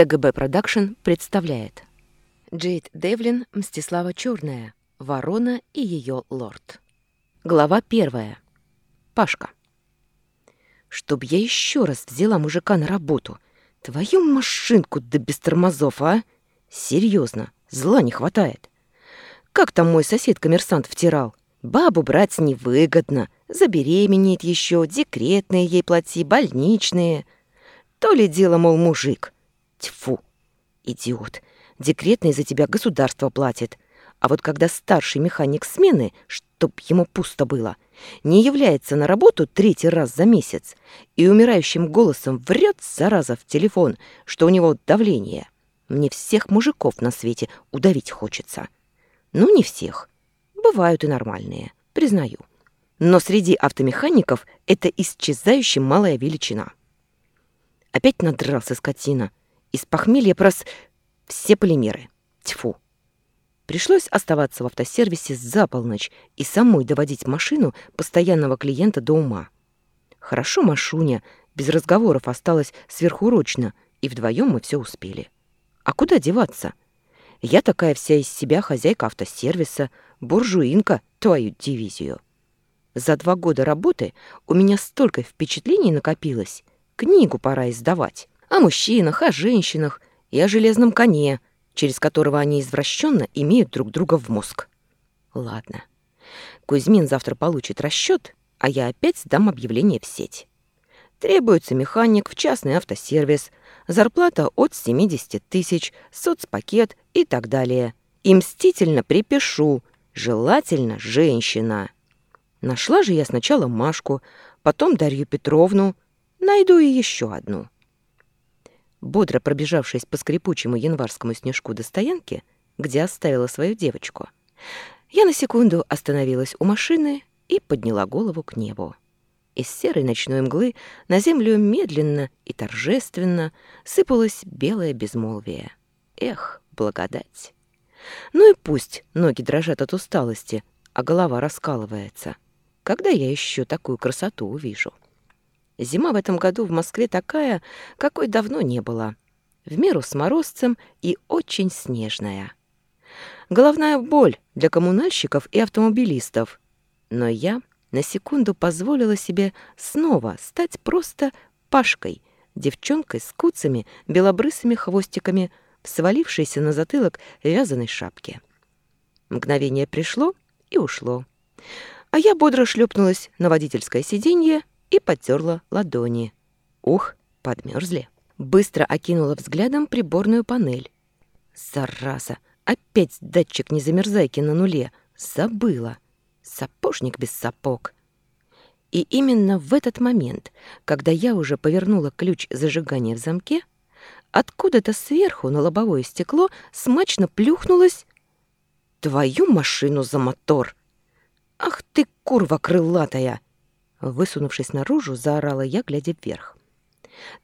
TGB Production представляет Джейд Девлин, Мстислава Черная, Ворона и ее лорд. Глава первая. Пашка. Чтоб я еще раз взяла мужика на работу. Твою машинку да без тормозов, а? Серьезно, зла не хватает. Как там мой сосед-коммерсант втирал? Бабу брать невыгодно. Забеременеет еще, декретные ей плати, больничные. То ли дело, мол, мужик — Тьфу, идиот. Декретный за тебя государство платит. А вот когда старший механик смены, чтоб ему пусто было, не является на работу третий раз за месяц и умирающим голосом врет, зараза, в телефон, что у него давление, мне всех мужиков на свете удавить хочется. Ну, не всех. Бывают и нормальные, признаю. Но среди автомехаников это исчезающая малая величина. Опять надрался скотина — из похмелья прос... все полимеры. Тьфу. Пришлось оставаться в автосервисе за полночь и самой доводить машину постоянного клиента до ума. Хорошо Машуня без разговоров осталась сверхурочно, и вдвоем мы все успели. А куда деваться? Я такая вся из себя хозяйка автосервиса, буржуинка, твою дивизию. За два года работы у меня столько впечатлений накопилось, книгу пора издавать о мужчинах, о женщинах и о железном коне, через которого они извращенно имеют друг друга в мозг. Ладно. Кузьмин завтра получит расчет, а я опять сдам объявление в сеть. Требуется механик в частный автосервис, зарплата от 70 тысяч, соцпакет и так далее. И мстительно припишу, желательно женщина. Нашла же я сначала Машку, потом Дарью Петровну, найду и еще одну бодро пробежавшись по скрипучему январскому снежку до стоянки, где оставила свою девочку, я на секунду остановилась у машины и подняла голову к небу. Из серой ночной мглы на землю медленно и торжественно сыпалось белое безмолвие. Эх, благодать! Ну и пусть ноги дрожат от усталости, а голова раскалывается. Когда я еще такую красоту увижу? Зима в этом году в Москве такая, какой давно не было. В меру с морозцем и очень снежная. Головная боль для коммунальщиков и автомобилистов. Но я на секунду позволила себе снова стать просто Пашкой, девчонкой с куцами, белобрысыми хвостиками, свалившейся на затылок вязаной шапки. Мгновение пришло и ушло. А я бодро шлепнулась на водительское сиденье и потерла ладони. Ух, подмерзли. Быстро окинула взглядом приборную панель. Зараза, опять датчик незамерзайки на нуле. Забыла. Сапожник без сапог. И именно в этот момент, когда я уже повернула ключ зажигания в замке, откуда-то сверху на лобовое стекло смачно плюхнулась «Твою машину за мотор!» «Ах ты, курва крылатая!» Высунувшись наружу, заорала я, глядя вверх.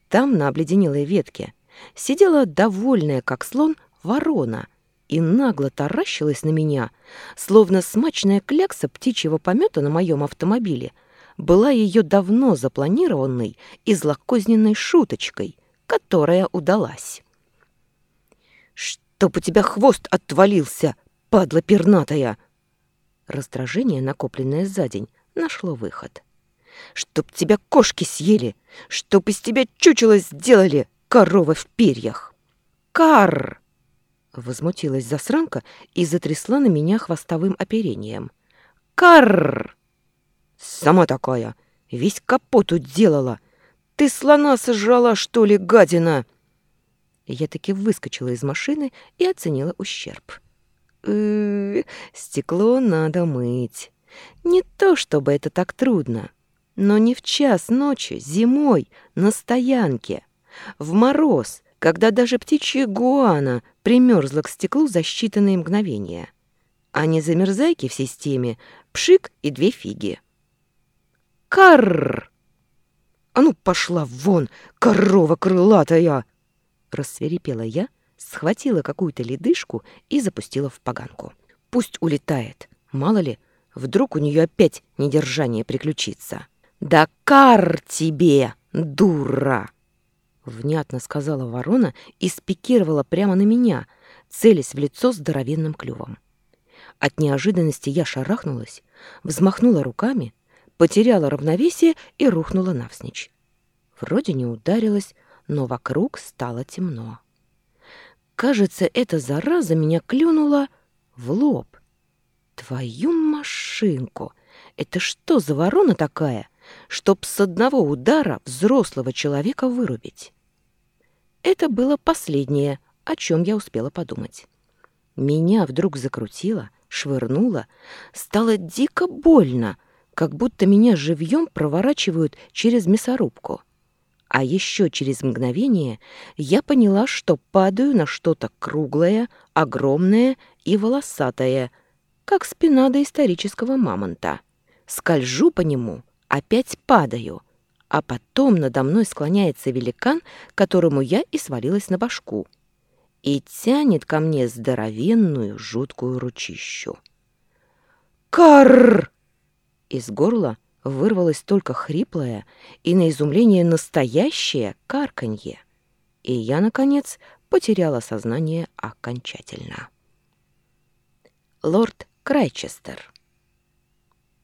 Там, на обледенелой ветке, сидела довольная, как слон, ворона и нагло таращилась на меня, словно смачная клякса птичьего помета на моем автомобиле была ее давно запланированной и злокозненной шуточкой, которая удалась. «Чтоб у тебя хвост отвалился, падла пернатая!» Раздражение, накопленное за день, нашло выход. Чтоб тебя кошки съели, чтоб из тебя чучело сделали, корова в перьях. Кар! Возмутилась засранка и затрясла на меня хвостовым оперением. Кар! Сама такая, весь капот уделала. Ты слона сожрала, что ли, гадина? Я таки выскочила из машины и оценила ущерб. Э -э, стекло надо мыть. Не то чтобы это так трудно. Но не в час ночи, зимой, на стоянке. В мороз, когда даже птичья гуана примерзла к стеклу за считанные мгновения. А не замерзайки в системе, пшик и две фиги. Карр! А ну пошла вон, корова крылатая! Рассверепела я, схватила какую-то ледышку и запустила в поганку. Пусть улетает, мало ли, вдруг у нее опять недержание приключится. «Да кар тебе, дура!» Внятно сказала ворона и спикировала прямо на меня, целясь в лицо здоровенным клювом. От неожиданности я шарахнулась, взмахнула руками, потеряла равновесие и рухнула навсничь. Вроде не ударилась, но вокруг стало темно. Кажется, эта зараза меня клюнула в лоб. Твою машинку! Это что за ворона такая, чтоб с одного удара взрослого человека вырубить? Это было последнее, о чем я успела подумать. Меня вдруг закрутило, швырнуло, стало дико больно, как будто меня живьем проворачивают через мясорубку. А еще через мгновение я поняла, что падаю на что-то круглое, огромное и волосатое, как спина доисторического мамонта. Скольжу по нему, опять падаю, а потом надо мной склоняется великан, которому я и свалилась на башку, и тянет ко мне здоровенную жуткую ручищу. «Карр!» Из горла вырвалось только хриплое и на изумление настоящее карканье. И я, наконец, потеряла сознание окончательно. Лорд Крайчестер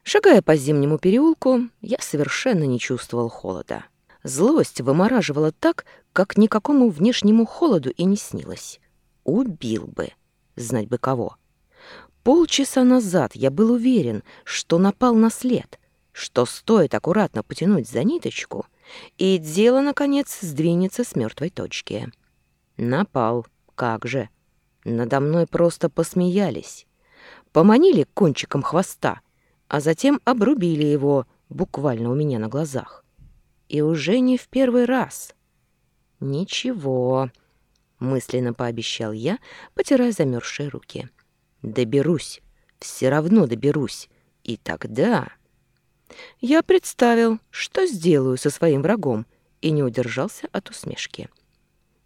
Шагая по зимнему переулку, я совершенно не чувствовал холода. Злость вымораживала так, как никакому внешнему холоду и не снилось. Убил бы. Знать бы кого. Полчаса назад я был уверен, что напал на след, что стоит аккуратно потянуть за ниточку, и дело, наконец, сдвинется с мертвой точки. Напал. Как же. Надо мной просто посмеялись. Поманили кончиком хвоста, а затем обрубили его буквально у меня на глазах. И уже не в первый раз. «Ничего», — мысленно пообещал я, потирая замерзшие руки. «Доберусь, все равно доберусь, и тогда...» Я представил, что сделаю со своим врагом, и не удержался от усмешки.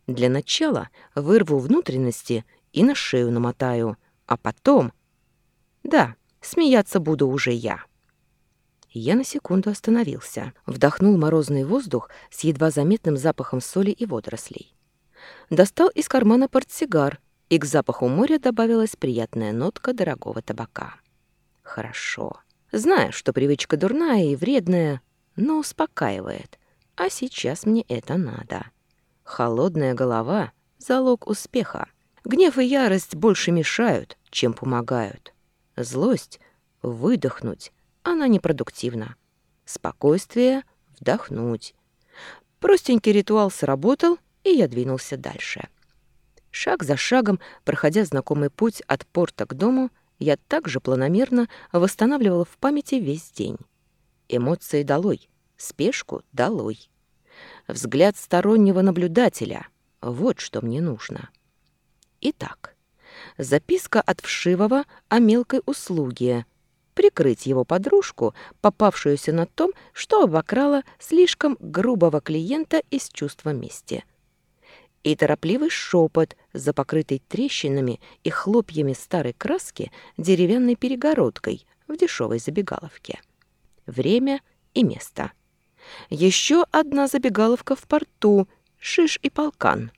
Для начала вырву внутренности и на шею намотаю, а потом... Да, смеяться буду уже я. Я на секунду остановился, вдохнул морозный воздух с едва заметным запахом соли и водорослей. Достал из кармана портсигар, и к запаху моря добавилась приятная нотка дорогого табака. Хорошо. Знаю, что привычка дурная и вредная, но успокаивает. А сейчас мне это надо. Холодная голова — залог успеха. Гнев и ярость больше мешают, чем помогают. Злость — выдохнуть, она непродуктивна. Спокойствие — вдохнуть. Простенький ритуал сработал, и я двинулся дальше. Шаг за шагом, проходя знакомый путь от порта к дому, я также планомерно восстанавливала в памяти весь день. Эмоции долой, спешку долой. Взгляд стороннего наблюдателя — вот что мне нужно. Итак, записка от Вшивого о мелкой услуге — прикрыть его подружку, попавшуюся на том, что обокрала слишком грубого клиента из чувства мести — и торопливый шепот за покрытой трещинами и хлопьями старой краски деревянной перегородкой в дешевой забегаловке. Время и место. Еще одна забегаловка в порту, Шиш и Полкан.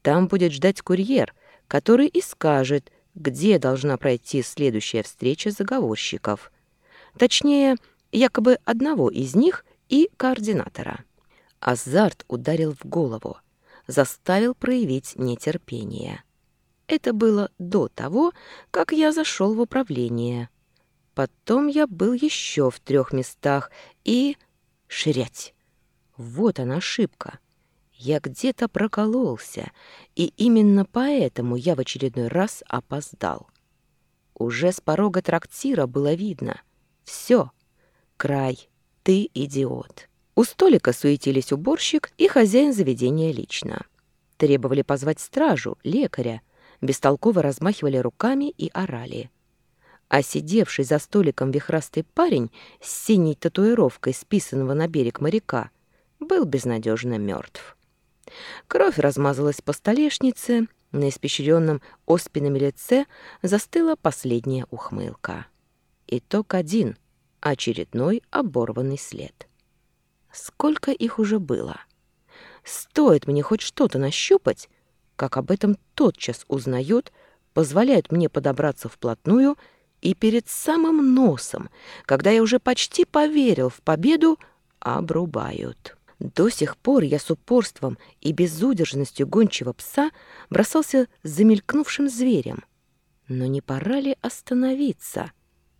Там будет ждать курьер, который и скажет, где должна пройти следующая встреча заговорщиков. Точнее, якобы одного из них и координатора. Азарт ударил в голову заставил проявить нетерпение. Это было до того, как я зашел в управление. Потом я был еще в трех местах и... Ширять. Вот она ошибка. Я где-то прокололся, и именно поэтому я в очередной раз опоздал. Уже с порога трактира было видно. Все. Край. Ты идиот. У столика суетились уборщик и хозяин заведения лично. Требовали позвать стражу, лекаря, бестолково размахивали руками и орали. А сидевший за столиком вихрастый парень с синей татуировкой, списанного на берег моряка, был безнадежно мертв. Кровь размазалась по столешнице, на испещренном оспинами лице застыла последняя ухмылка. Итог один — очередной оборванный след. Сколько их уже было? Стоит мне хоть что-то нащупать, как об этом тотчас узнают, позволяют мне подобраться вплотную и перед самым носом, когда я уже почти поверил в победу, обрубают. До сих пор я с упорством и безудержностью гончего пса бросался за мелькнувшим зверем. Но не пора ли остановиться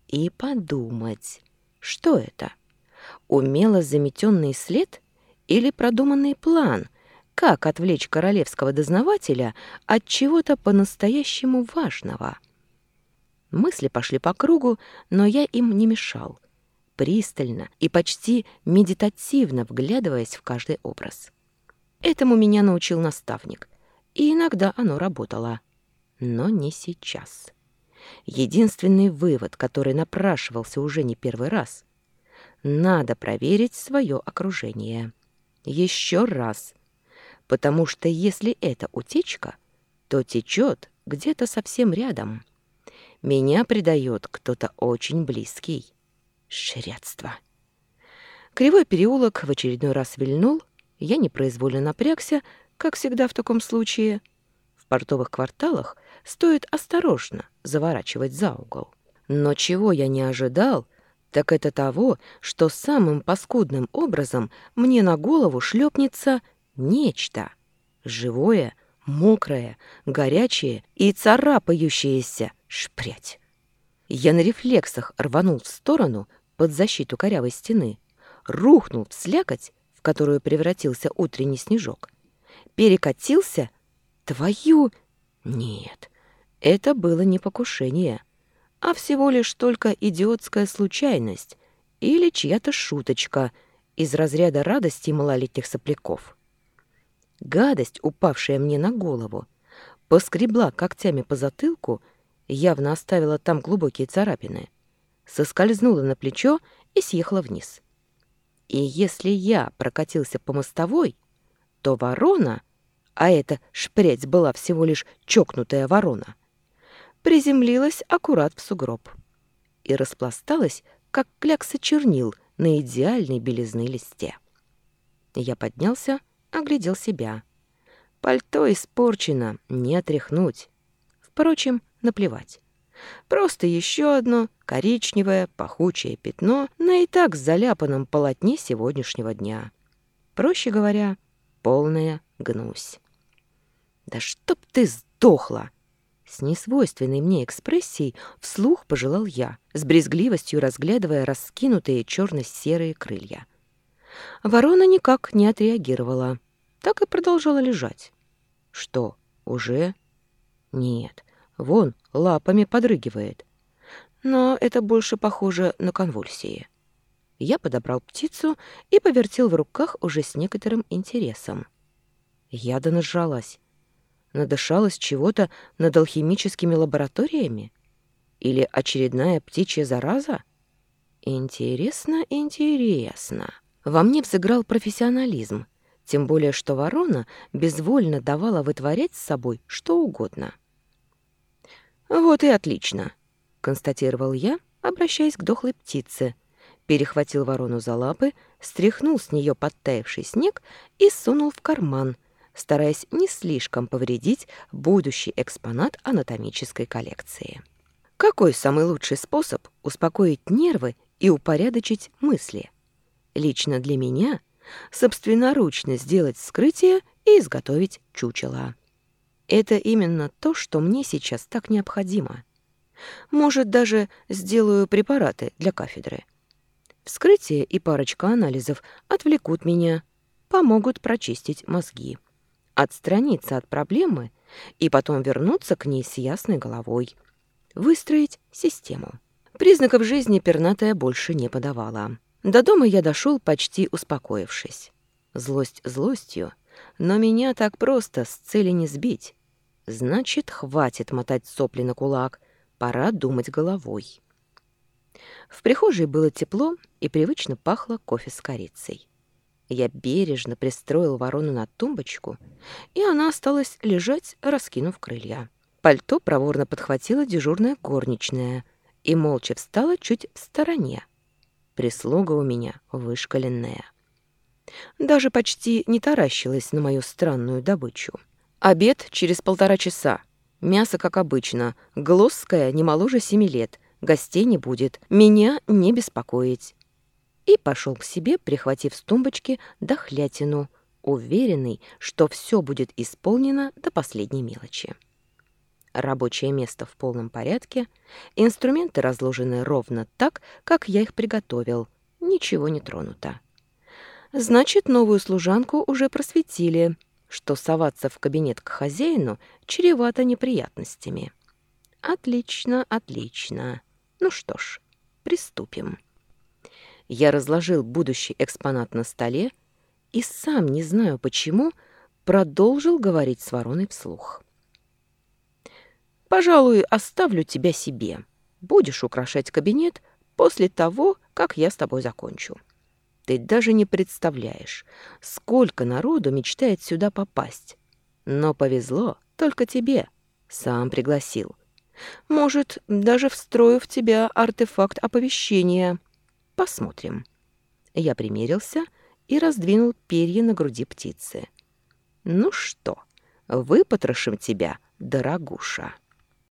и подумать, что это? Умело заметенный след или продуманный план, как отвлечь королевского дознавателя от чего-то по-настоящему важного? Мысли пошли по кругу, но я им не мешал — пристально и почти медитативно вглядываясь в каждый образ. Этому меня научил наставник, и иногда оно работало, но не сейчас. Единственный вывод, который напрашивался уже не первый раз — надо проверить свое окружение. Еще раз. Потому что если это утечка, то течет где-то совсем рядом. Меня предает кто-то очень близкий. Шрядство. Кривой переулок в очередной раз вильнул, я непроизвольно напрягся, как всегда в таком случае. В портовых кварталах стоит осторожно заворачивать за угол. Но чего я не ожидал, так это того, что самым паскудным образом мне на голову шлепнется нечто. Живое, мокрое, горячее и царапающееся шпрять. Я на рефлексах рванул в сторону, под защиту корявой стены, рухнул в слякоть, в которую превратился утренний снежок, перекатился. Твою... Нет, это было не покушение, а всего лишь только идиотская случайность или чья-то шуточка из разряда радости малолетних сопляков. Гадость, упавшая мне на голову, поскребла когтями по затылку, явно оставила там глубокие царапины — соскользнула на плечо и съехала вниз. И если я прокатился по мостовой, то ворона, а эта шпрять была всего лишь чокнутая ворона, приземлилась аккурат в сугроб и распласталась, как клякса чернил на идеальной белизны листе. Я поднялся, оглядел себя. Пальто испорчено, не отряхнуть. Впрочем, наплевать. Просто еще одно коричневое пахучее пятно на и так заляпанном полотне сегодняшнего дня. Проще говоря, полная гнусь. «Да чтоб ты сдохла!» С несвойственной мне экспрессией вслух пожелал я, с брезгливостью разглядывая раскинутые черно-серые крылья. Ворона никак не отреагировала, так и продолжала лежать. Что, уже? Нет, Вон, лапами подрыгивает. Но это больше похоже на конвульсии. Я подобрал птицу и повертел в руках уже с некоторым интересом. Яда нажралась. Надышалась чего-то над алхимическими лабораториями? Или очередная птичья зараза? Интересно, интересно. Во мне взыграл профессионализм, тем более что ворона безвольно давала вытворять с собой что угодно. «Вот и отлично», — констатировал я, обращаясь к дохлой птице. Перехватил ворону за лапы, стряхнул с нее подтаявший снег и сунул в карман, стараясь не слишком повредить будущий экспонат анатомической коллекции. Какой самый лучший способ успокоить нервы и упорядочить мысли? Лично для меня собственноручно сделать вскрытие и изготовить чучело. Это именно то, что мне сейчас так необходимо. Может, даже сделаю препараты для кафедры. Вскрытие и парочка анализов отвлекут меня, помогут прочистить мозги, отстраниться от проблемы и потом вернуться к ней с ясной головой, выстроить систему. Признаков жизни пернатая больше не подавала. До дома я дошел почти успокоившись. Злость злостью, но меня так просто с цели не сбить. Значит, хватит мотать сопли на кулак, пора думать головой. В прихожей было тепло и привычно пахло кофе с корицей. Я бережно пристроил ворону на тумбочку, и она осталась лежать, раскинув крылья. Пальто проворно подхватила дежурная горничная и молча встала чуть в стороне. Прислуга у меня вышкаленная. Даже почти не таращилась на мою странную добычу. Обед через полтора часа. Мясо, как обычно. Глосская не моложе семи лет. Гостей не будет. Меня не беспокоить. И пошел к себе, прихватив с тумбочки дохлятину, уверенный, что все будет исполнено до последней мелочи. Рабочее место в полном порядке, инструменты разложены ровно так, как я их приготовил, ничего не тронуто. Значит, новую служанку уже просветили, что соваться в кабинет к хозяину чревато неприятностями. Отлично, отлично. Ну что ж, приступим. Я разложил будущий экспонат на столе и сам, не знаю почему, продолжил говорить с вороной вслух. «Пожалуй, оставлю тебя себе. Будешь украшать кабинет после того, как я с тобой закончу. Ты даже не представляешь, сколько народу мечтает сюда попасть. Но повезло только тебе. Сам пригласил. Может, даже встрою в тебя артефакт оповещения. Посмотрим. Я примерился и раздвинул перья на груди птицы. Ну что, выпотрошим тебя, дорогуша.